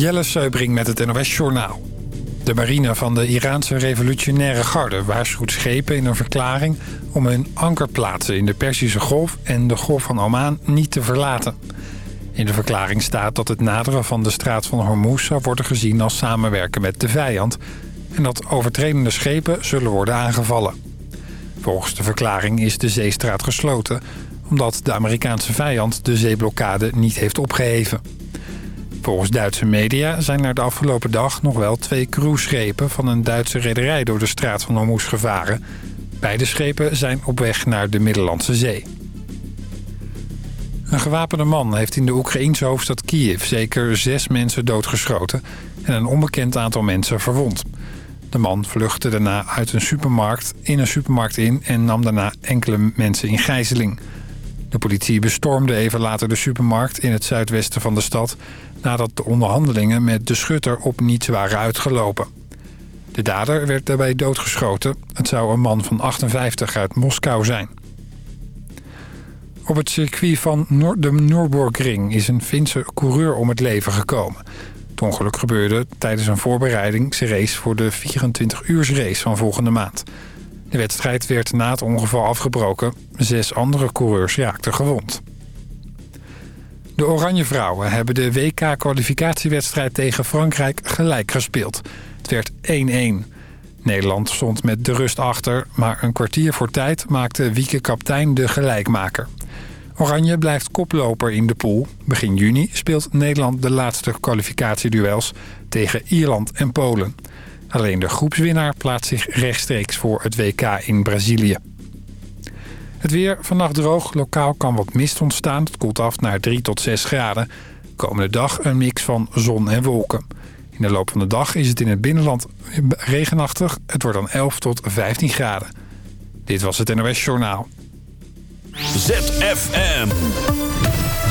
Jelle Seubring met het NOS Journaal. De marine van de Iraanse revolutionaire garde waarschuwt schepen in een verklaring... om hun ankerplaatsen in de Perzische Golf en de Golf van Oman niet te verlaten. In de verklaring staat dat het naderen van de straat van Hormuz... zou worden gezien als samenwerken met de vijand... en dat overtredende schepen zullen worden aangevallen. Volgens de verklaring is de zeestraat gesloten... omdat de Amerikaanse vijand de zeeblokkade niet heeft opgeheven. Volgens Duitse media zijn er de afgelopen dag nog wel twee cruiseschepen van een Duitse rederij door de straat van Hormuz gevaren. Beide schepen zijn op weg naar de Middellandse Zee. Een gewapende man heeft in de Oekraïense hoofdstad Kiev zeker zes mensen doodgeschoten en een onbekend aantal mensen verwond. De man vluchtte daarna uit een supermarkt in een supermarkt in en nam daarna enkele mensen in gijzeling. De politie bestormde even later de supermarkt in het zuidwesten van de stad... nadat de onderhandelingen met de schutter op niets waren uitgelopen. De dader werd daarbij doodgeschoten. Het zou een man van 58 uit Moskou zijn. Op het circuit van de Nürburgring is een Finse coureur om het leven gekomen. Het ongeluk gebeurde tijdens een voorbereidingsrace voor de 24-uursrace van volgende maand... De wedstrijd werd na het ongeval afgebroken. Zes andere coureurs raakten gewond. De Oranje Vrouwen hebben de WK-kwalificatiewedstrijd tegen Frankrijk gelijk gespeeld. Het werd 1-1. Nederland stond met de rust achter, maar een kwartier voor tijd maakte Wieke kaptein de gelijkmaker. Oranje blijft koploper in de pool. Begin juni speelt Nederland de laatste kwalificatieduels tegen Ierland en Polen. Alleen de groepswinnaar plaatst zich rechtstreeks voor het WK in Brazilië. Het weer vannacht droog. Lokaal kan wat mist ontstaan. Het koelt af naar 3 tot 6 graden. Komende dag een mix van zon en wolken. In de loop van de dag is het in het binnenland regenachtig. Het wordt dan 11 tot 15 graden. Dit was het NOS Journaal. ZFM.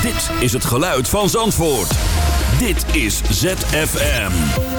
Dit is het geluid van Zandvoort. Dit is ZFM.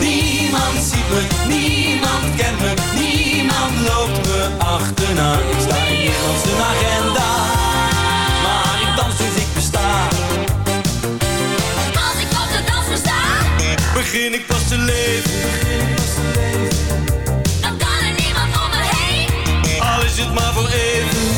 Niemand ziet me, niemand kent me, niemand loopt me achterna. Ik sta in niemand zijn agenda, maar ik dans dus ik besta. Als ik op de dans sta, Begin ik pas te leven, dan kan er niemand om me heen. al is het maar voor even.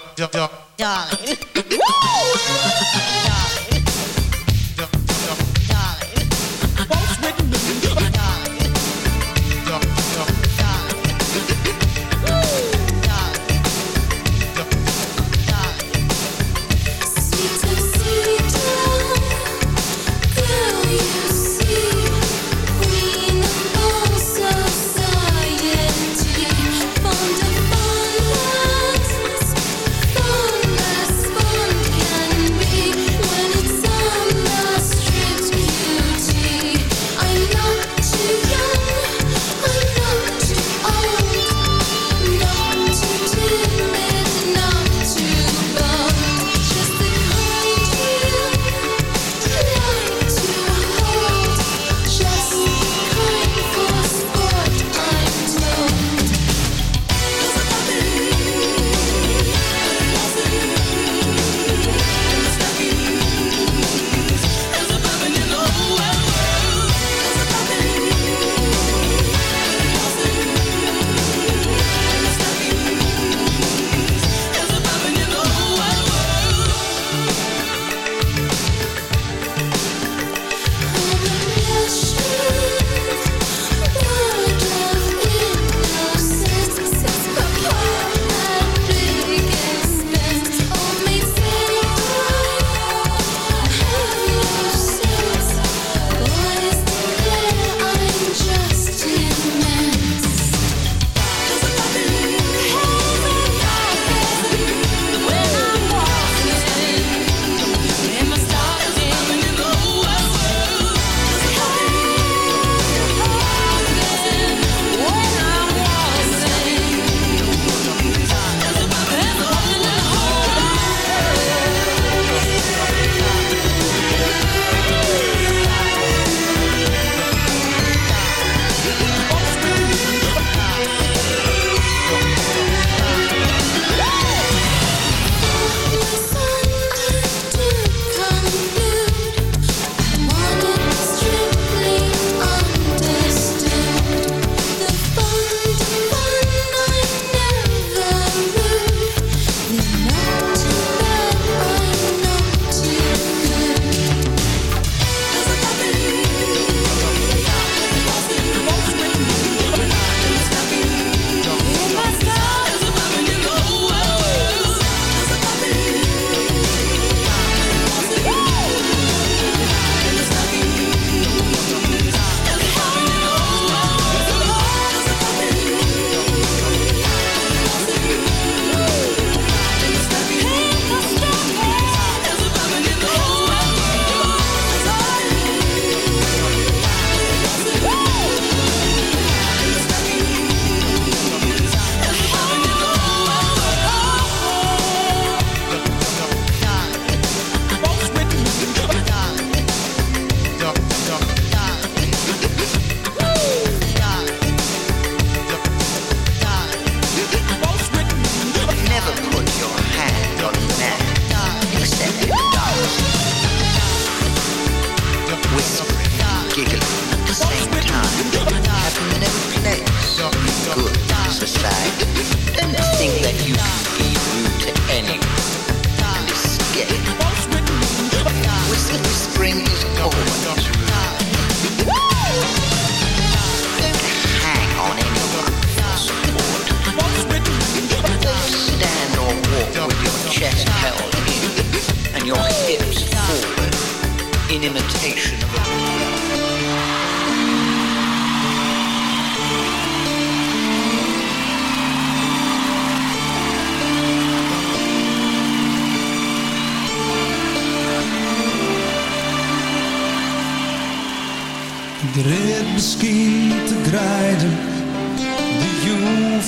Can be Hennig.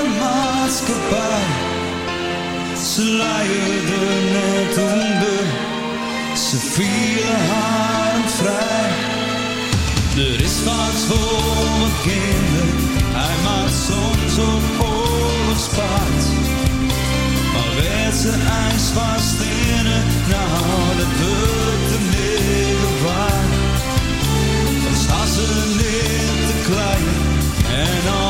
verrode maatschappij. Ze leierden net onder, ze vielen haar vrij. Er is vaak voor mijn kinderen, hij maakt soms op oorlogspaard. Maar werd ze ijs vast in het, nou dat wordt de middel waard. Dan staan ze neer te klein en al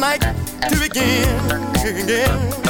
Night to begin. You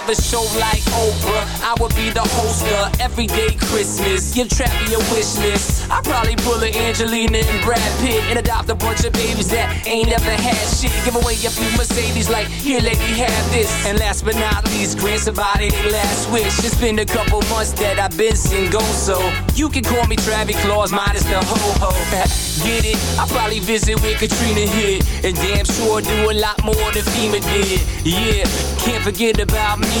a show like Oprah, I would be the host of Everyday Christmas. Give Trappy a wish list. I'd probably pull a Angelina and Brad Pitt and adopt a bunch of babies that ain't ever had shit. Give away a few Mercedes, like, here, lady, have this. And last but not least, grant somebody their last wish. It's been a couple months that I've been single, so you can call me Travis Claus, minus the ho ho. Get it? I probably visit with Katrina hit, and damn sure do a lot more than FEMA did. Yeah, can't forget about me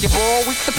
basketball. We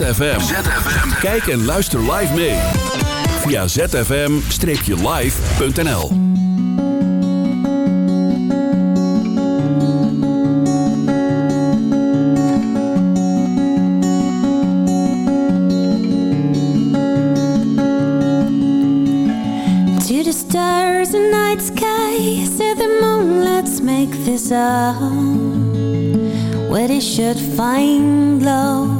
ZFM. Kijk en luister live mee. Via zfm-live.nl To the stars and night sky, say the moon, let's make this up. Where they should find love.